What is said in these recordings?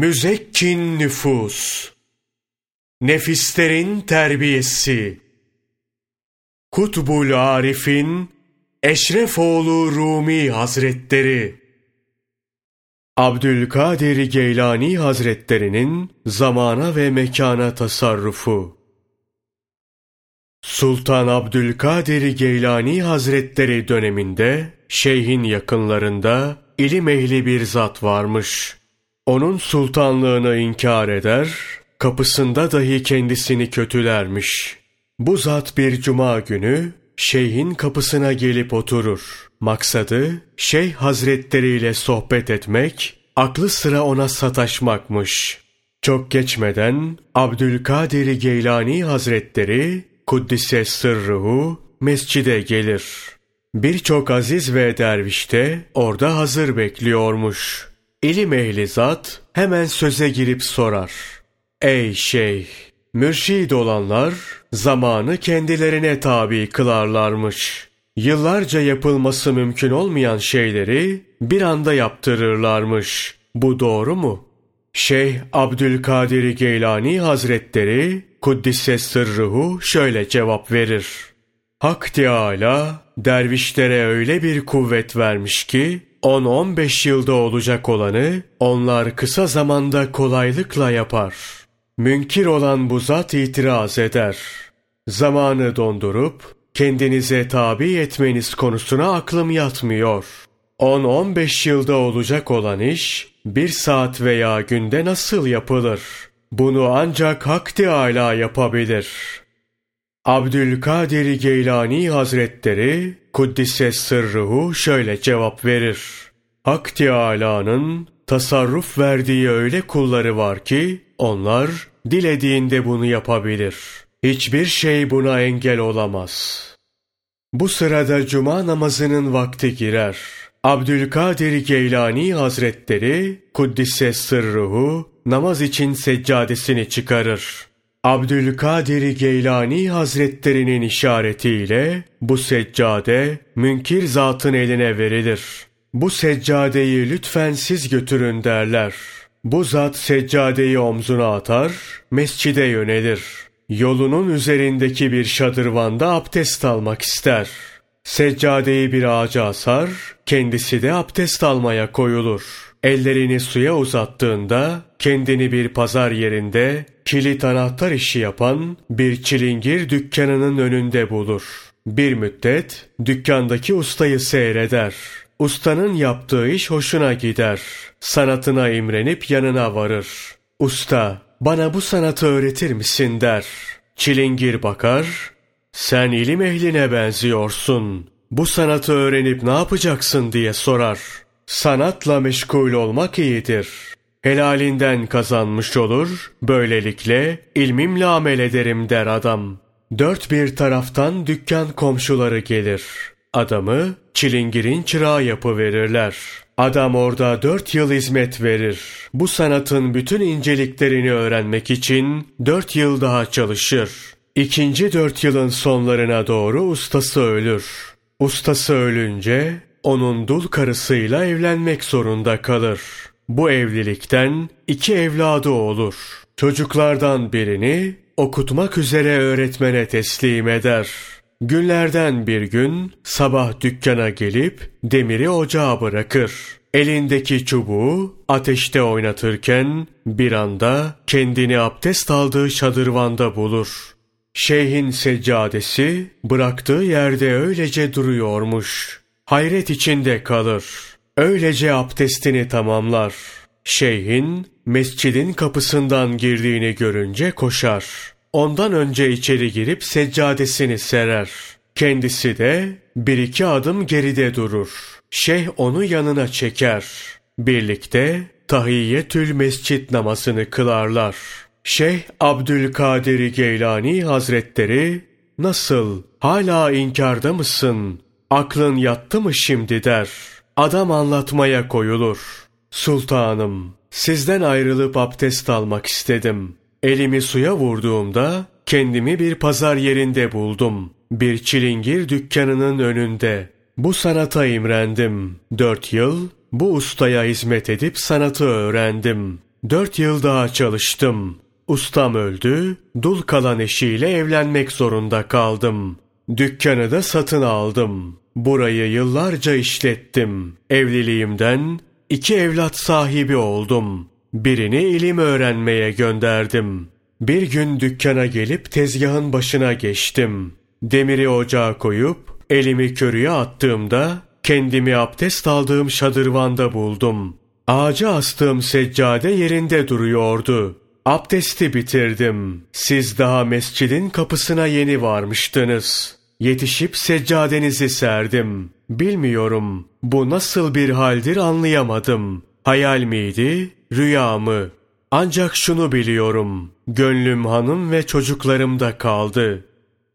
Müzekkin nüfus, nefislerin terbiyesi, Kutbul Arif'in Eşrefoğlu Rumi Hazretleri, Abdülkadir Geylani Hazretlerinin zamana ve mekana tasarrufu, Sultan Abdülkadir Geylani Hazretleri döneminde şeyhin yakınlarında ilim ehli bir zat varmış. Onun sultanlığını inkar eder, kapısında dahi kendisini kötülermiş. Bu zat bir cuma günü şeyhin kapısına gelip oturur. Maksadı şeyh hazretleriyle sohbet etmek, aklı sıra ona sataşmakmış. Çok geçmeden Abdülkadir Geylani Hazretleri Kuddise sırruhu mescide gelir. Birçok aziz ve derviş de orada hazır bekliyormuş. İlim ehli zat hemen söze girip sorar. Ey şeyh! Mürşid olanlar zamanı kendilerine tabi kılarlarmış. Yıllarca yapılması mümkün olmayan şeyleri bir anda yaptırırlarmış. Bu doğru mu? Şeyh Abdülkadir Geylani Hazretleri Kuddise sırruhu şöyle cevap verir. Hak Teâlâ dervişlere öyle bir kuvvet vermiş ki 10-15 yılda olacak olanı onlar kısa zamanda kolaylıkla yapar. Münkir olan bu zat itiraz eder. Zamanı dondurup kendinize tabi etmeniz konusuna aklım yatmıyor. 10-15 yılda olacak olan iş bir saat veya günde nasıl yapılır?'' Bunu ancak Hak Teâlâ yapabilir. Abdülkadir Geylani Hazretleri Kuddise sırruhu şöyle cevap verir. Hak Teâlâ'nın tasarruf verdiği öyle kulları var ki onlar dilediğinde bunu yapabilir. Hiçbir şey buna engel olamaz. Bu sırada cuma namazının vakti girer. Abdülkadir Geylani Hazretleri Kuddise sırruhu namaz için seccadesini çıkarır. Abdülkadir Geylani Hazretlerinin işaretiyle bu seccade münkir zatın eline verilir. Bu seccadeyi lütfen siz götürün derler. Bu zat seccadeyi omzuna atar, mescide yönelir. Yolunun üzerindeki bir şadırvanda abdest almak ister. Seccadeyi bir ağaca asar, kendisi de abdest almaya koyulur.'' Ellerini suya uzattığında kendini bir pazar yerinde kilit anahtar işi yapan bir çilingir dükkanının önünde bulur. Bir müddet dükkandaki ustayı seyreder. Ustanın yaptığı iş hoşuna gider. Sanatına imrenip yanına varır. Usta, bana bu sanatı öğretir misin der. Çilingir bakar, sen ilim ehline benziyorsun. Bu sanatı öğrenip ne yapacaksın diye sorar. Sanatla meşgul olmak iyidir. Helalinden kazanmış olur, böylelikle ilmimle amel ederim der adam. Dört bir taraftan dükkan komşuları gelir. Adamı çilingirin çırağı yapıverirler. Adam orada dört yıl hizmet verir. Bu sanatın bütün inceliklerini öğrenmek için dört yıl daha çalışır. İkinci dört yılın sonlarına doğru ustası ölür. Ustası ölünce onun dul karısıyla evlenmek zorunda kalır. Bu evlilikten iki evladı olur. Çocuklardan birini okutmak üzere öğretmene teslim eder. Günlerden bir gün sabah dükkana gelip demiri ocağa bırakır. Elindeki çubuğu ateşte oynatırken bir anda kendini abdest aldığı şadırvanda bulur. Şeyhin seccadesi bıraktığı yerde öylece duruyormuş hayret içinde kalır. Öylece abdestini tamamlar. Şeyhin mescidin kapısından girdiğini görünce koşar. Ondan önce içeri girip seccadesini serer. Kendisi de bir iki adım geride durur. Şeyh onu yanına çeker. Birlikte tahiyyetül mescit namazını kılarlar. Şeyh Abdülkadir Geylani Hazretleri nasıl hala inkarda mısın? Aklın yattı mı şimdi der. Adam anlatmaya koyulur. Sultanım, sizden ayrılıp abdest almak istedim. Elimi suya vurduğumda kendimi bir pazar yerinde buldum. Bir çilingir dükkanının önünde. Bu sanata imrendim. Dört yıl bu ustaya hizmet edip sanatı öğrendim. Dört yıl daha çalıştım. Ustam öldü, dul kalan eşiyle evlenmek zorunda kaldım. Dükkanı da satın aldım. Burayı yıllarca işlettim. Evliliğimden iki evlat sahibi oldum. Birini ilim öğrenmeye gönderdim. Bir gün dükkana gelip tezgahın başına geçtim. Demiri ocağa koyup elimi körüye attığımda kendimi abdest aldığım şadırvanda buldum. Ağaca astığım seccade yerinde duruyordu. Abdesti bitirdim. Siz daha mescidin kapısına yeni varmıştınız. Yetişip seccadenizi serdim. Bilmiyorum. Bu nasıl bir haldir anlayamadım. Hayal miydi, rüya mı? Ancak şunu biliyorum. Gönlüm hanım ve çocuklarımda kaldı.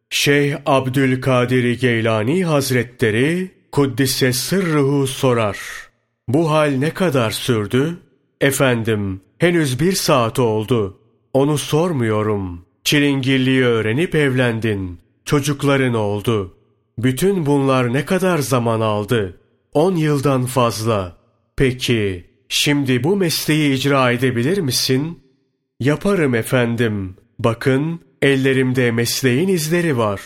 Şeyh Abdülkadir Geylani Hazretleri Kuddise sırruhu sorar. Bu hal ne kadar sürdü? Efendim, henüz bir saat oldu. Onu sormuyorum. Çilingirliği öğrenip evlendin. Çocukların oldu. Bütün bunlar ne kadar zaman aldı? On yıldan fazla. Peki, şimdi bu mesleği icra edebilir misin? Yaparım efendim. Bakın, ellerimde mesleğin izleri var.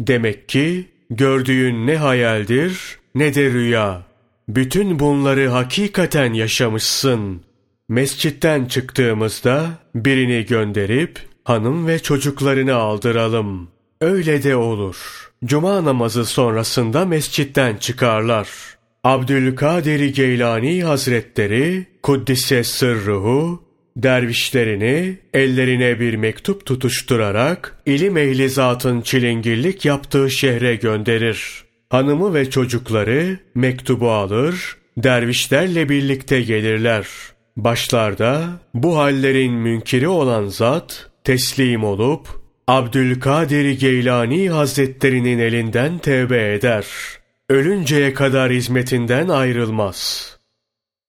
Demek ki, gördüğün ne hayaldir, ne de rüya. Bütün bunları hakikaten yaşamışsın. Mescitten çıktığımızda birini gönderip hanım ve çocuklarını aldıralım. Öyle de olur. Cuma namazı sonrasında mescitten çıkarlar. Abdülkadir Geylani Hazretleri Kuddise Sırruhu dervişlerini ellerine bir mektup tutuşturarak ilim ehli zatın çilingirlik yaptığı şehre gönderir. Hanımı ve çocukları mektubu alır, dervişlerle birlikte gelirler. Başlarda bu hallerin münkiri olan zat teslim olup Abdülkadir Geylani Hazretlerinin elinden tevbe eder. Ölünceye kadar hizmetinden ayrılmaz.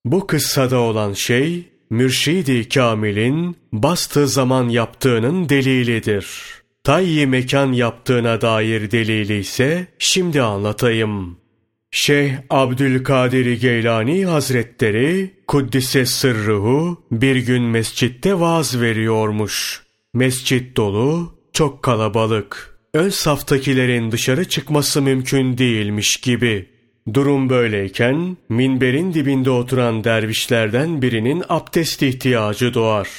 Bu kıssada olan şey Mürşidi Kamil'in bastığı zaman yaptığının delilidir. Tayyi mekan yaptığına dair delili ise şimdi anlatayım. Şeyh Abdülkadir Geylani Hazretleri Kuddise Sırruhu bir gün mescitte vaaz veriyormuş. Mescit dolu, çok kalabalık. Ön saftakilerin dışarı çıkması mümkün değilmiş gibi. Durum böyleyken minberin dibinde oturan dervişlerden birinin abdest ihtiyacı doğar.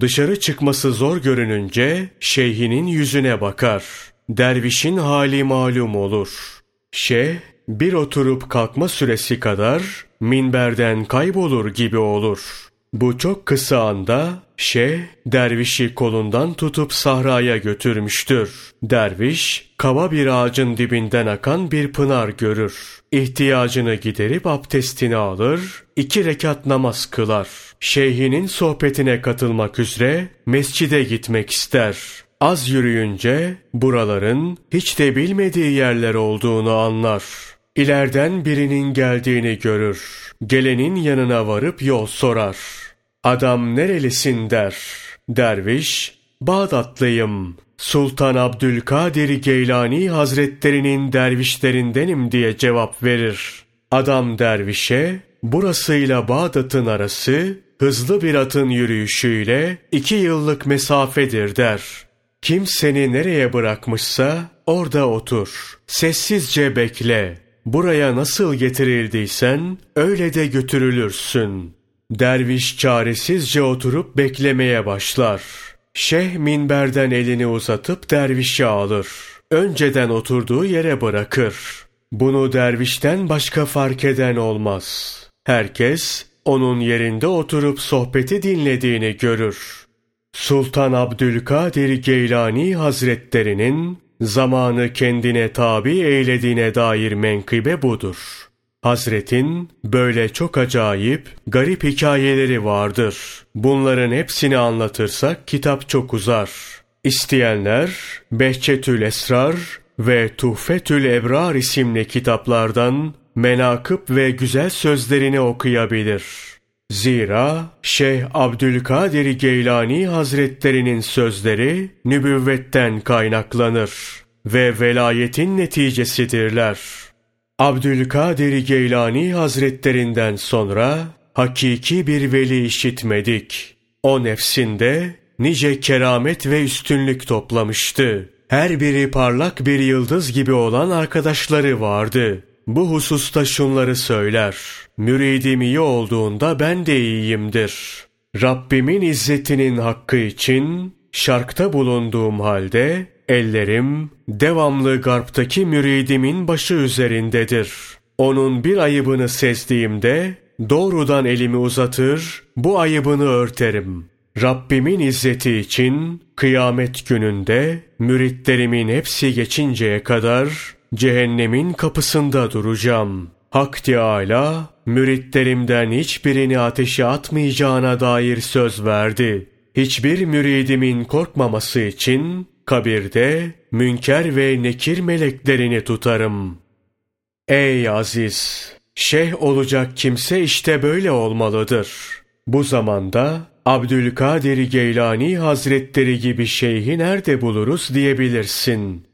Dışarı çıkması zor görününce şeyhinin yüzüne bakar. Dervişin hali malum olur. Şeyh bir oturup kalkma süresi kadar minberden kaybolur gibi olur. Bu çok kısa anda şeyh dervişi kolundan tutup sahraya götürmüştür. Derviş kava bir ağacın dibinden akan bir pınar görür. İhtiyacını giderip abdestini alır, iki rekat namaz kılar. Şeyhinin sohbetine katılmak üzere mescide gitmek ister. Az yürüyünce buraların hiç de bilmediği yerler olduğunu anlar. İleriden birinin geldiğini görür. Gelenin yanına varıp yol sorar. Adam nerelisin der. Derviş, Bağdatlıyım. Sultan Abdülkadir Geylani Hazretlerinin dervişlerindenim diye cevap verir. Adam dervişe, burasıyla Bağdat'ın arası hızlı bir atın yürüyüşüyle iki yıllık mesafedir der. Kim seni nereye bırakmışsa orada otur. Sessizce bekle. Buraya nasıl getirildiysen öyle de götürülürsün. Derviş çaresizce oturup beklemeye başlar. Şeyh minberden elini uzatıp dervişi alır. Önceden oturduğu yere bırakır. Bunu dervişten başka fark eden olmaz. Herkes onun yerinde oturup sohbeti dinlediğini görür. Sultan Abdülkadir Geylani Hazretlerinin zamanı kendine tabi eylediğine dair menkıbe budur. Hazretin böyle çok acayip, garip hikayeleri vardır. Bunların hepsini anlatırsak kitap çok uzar. İsteyenler Behçetül Esrar ve Tuhfetül Ebrar isimli kitaplardan menakıp ve güzel sözlerini okuyabilir. Zira Şeyh Abdülkadir Geylani Hazretlerinin sözleri nübüvvetten kaynaklanır ve velayetin neticesidirler. Abdülkadir Geylani Hazretlerinden sonra hakiki bir veli işitmedik. O nefsinde nice keramet ve üstünlük toplamıştı. Her biri parlak bir yıldız gibi olan arkadaşları vardı. Bu hususta şunları söyler. Müridim iyi olduğunda ben de iyiyimdir. Rabbimin izzetinin hakkı için şarkta bulunduğum halde ellerim devamlı garptaki müridimin başı üzerindedir. Onun bir ayıbını sezdiğimde doğrudan elimi uzatır, bu ayıbını örterim. Rabbimin izzeti için kıyamet gününde müritlerimin hepsi geçinceye kadar cehennemin kapısında duracağım. Hak Teâlâ müritlerimden hiçbirini ateşe atmayacağına dair söz verdi. Hiçbir müridimin korkmaması için kabirde münker ve nekir meleklerini tutarım. Ey aziz! Şeyh olacak kimse işte böyle olmalıdır. Bu zamanda Abdülkadir Geylani Hazretleri gibi şeyhi nerede buluruz diyebilirsin.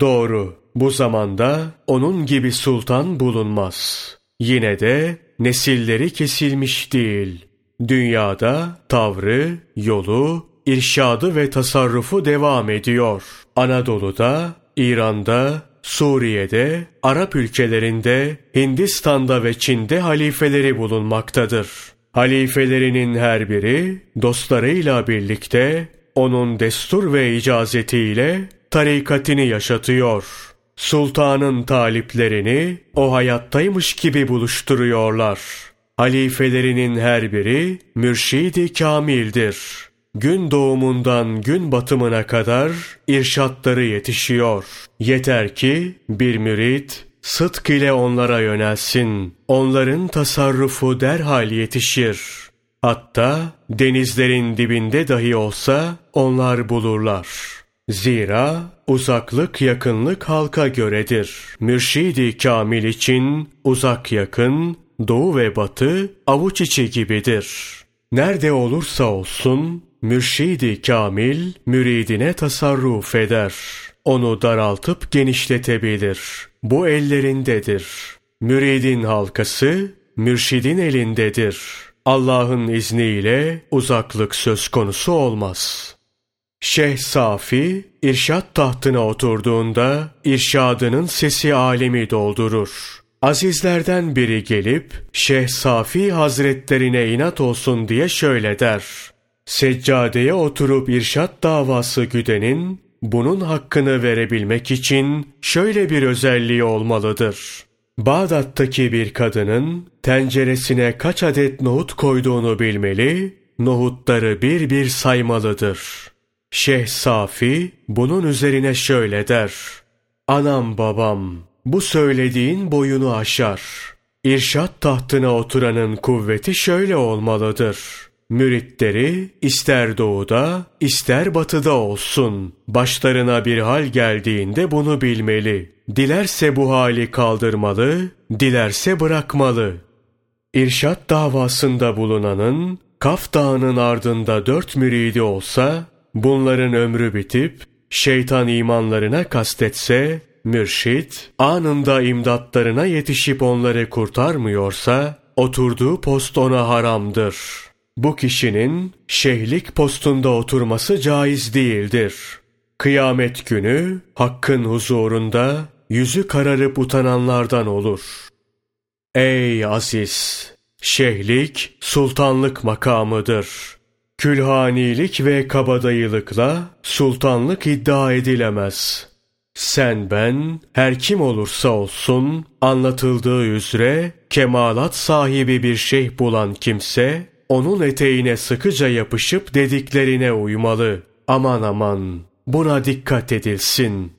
Doğru, bu zamanda onun gibi sultan bulunmaz. Yine de nesilleri kesilmiş değil. Dünyada tavrı, yolu, irşadı ve tasarrufu devam ediyor. Anadolu'da, İran'da, Suriye'de, Arap ülkelerinde, Hindistan'da ve Çin'de halifeleri bulunmaktadır. Halifelerinin her biri dostlarıyla birlikte onun destur ve icazetiyle tarikatini yaşatıyor. Sultanın taliplerini o hayattaymış gibi buluşturuyorlar. Halifelerinin her biri mürşidi kamildir. Gün doğumundan gün batımına kadar irşatları yetişiyor. Yeter ki bir mürit sıdk ile onlara yönelsin. Onların tasarrufu derhal yetişir. Hatta denizlerin dibinde dahi olsa onlar bulurlar. Zira uzaklık yakınlık halka göredir. Mürşidi kamil için uzak yakın, doğu ve batı avuç içi gibidir. Nerede olursa olsun mürşidi kamil müridine tasarruf eder. Onu daraltıp genişletebilir. Bu ellerindedir. Müridin halkası mürşidin elindedir. Allah'ın izniyle uzaklık söz konusu olmaz. Şeyh Safi, irşat tahtına oturduğunda irşadının sesi alemi doldurur. Azizlerden biri gelip Şeyh Safi Hazretlerine inat olsun diye şöyle der. Seccadeye oturup irşat davası güdenin bunun hakkını verebilmek için şöyle bir özelliği olmalıdır. Bağdat'taki bir kadının tenceresine kaç adet nohut koyduğunu bilmeli, nohutları bir bir saymalıdır. Şeyh Safi bunun üzerine şöyle der. Anam babam, bu söylediğin boyunu aşar. İrşat tahtına oturanın kuvveti şöyle olmalıdır. Müritleri ister doğuda ister batıda olsun. Başlarına bir hal geldiğinde bunu bilmeli. Dilerse bu hali kaldırmalı, dilerse bırakmalı. İrşat davasında bulunanın Kaf Dağı'nın ardında dört müridi olsa, bunların ömrü bitip şeytan imanlarına kastetse, mürşit anında imdatlarına yetişip onları kurtarmıyorsa, oturduğu post ona haramdır.'' Bu kişinin şeyhlik postunda oturması caiz değildir. Kıyamet günü hakkın huzurunda yüzü kararıp utananlardan olur. Ey aziz! Şeyhlik sultanlık makamıdır. Külhanilik ve kabadayılıkla sultanlık iddia edilemez. Sen ben, her kim olursa olsun, anlatıldığı üzere kemalat sahibi bir şeyh bulan kimse, onun eteğine sıkıca yapışıp dediklerine uymalı. Aman aman buna dikkat edilsin.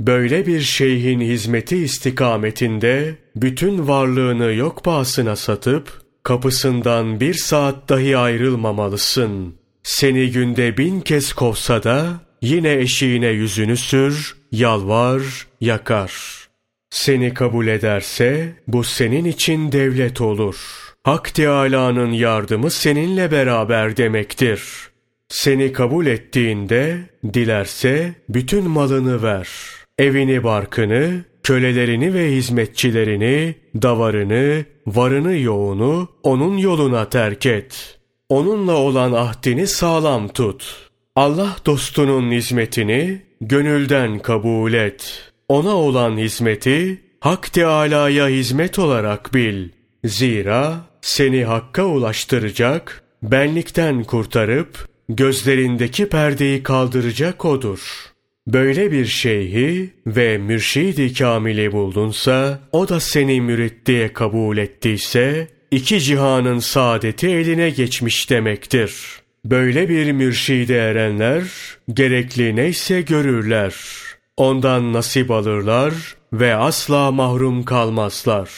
Böyle bir şeyhin hizmeti istikametinde bütün varlığını yok pahasına satıp kapısından bir saat dahi ayrılmamalısın. Seni günde bin kez kovsa da yine eşiğine yüzünü sür, yalvar, yakar. Seni kabul ederse bu senin için devlet olur.'' Hak Teâlâ'nın yardımı seninle beraber demektir. Seni kabul ettiğinde, dilerse bütün malını ver. Evini barkını, kölelerini ve hizmetçilerini, davarını, varını yoğunu onun yoluna terk et. onunla olan ahdini sağlam tut. Allah dostunun hizmetini gönülden kabul et. Ona olan hizmeti Hak Teâlâ'ya hizmet olarak bil. Zira seni Hakk'a ulaştıracak, benlikten kurtarıp gözlerindeki perdeyi kaldıracak odur. Böyle bir şeyhi ve mürşidi kamili buldunsa, o da seni mürit diye kabul ettiyse, iki cihanın saadeti eline geçmiş demektir. Böyle bir mürşide erenler, gerekli neyse görürler. Ondan nasip alırlar ve asla mahrum kalmazlar.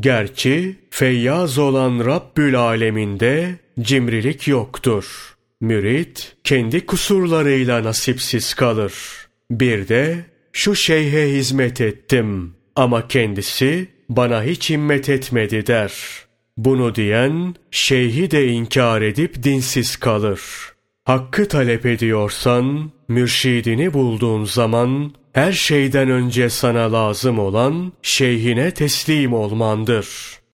Gerçi feyyaz olan Rabbül Aleminde cimrilik yoktur. Mürit kendi kusurlarıyla nasipsiz kalır. Bir de şu şeyhe hizmet ettim ama kendisi bana hiç himmet etmedi der. Bunu diyen şeyhi de inkar edip dinsiz kalır. Hakkı talep ediyorsan, mürşidini bulduğun zaman her şeyden önce sana lazım olan şeyhine teslim olmandır.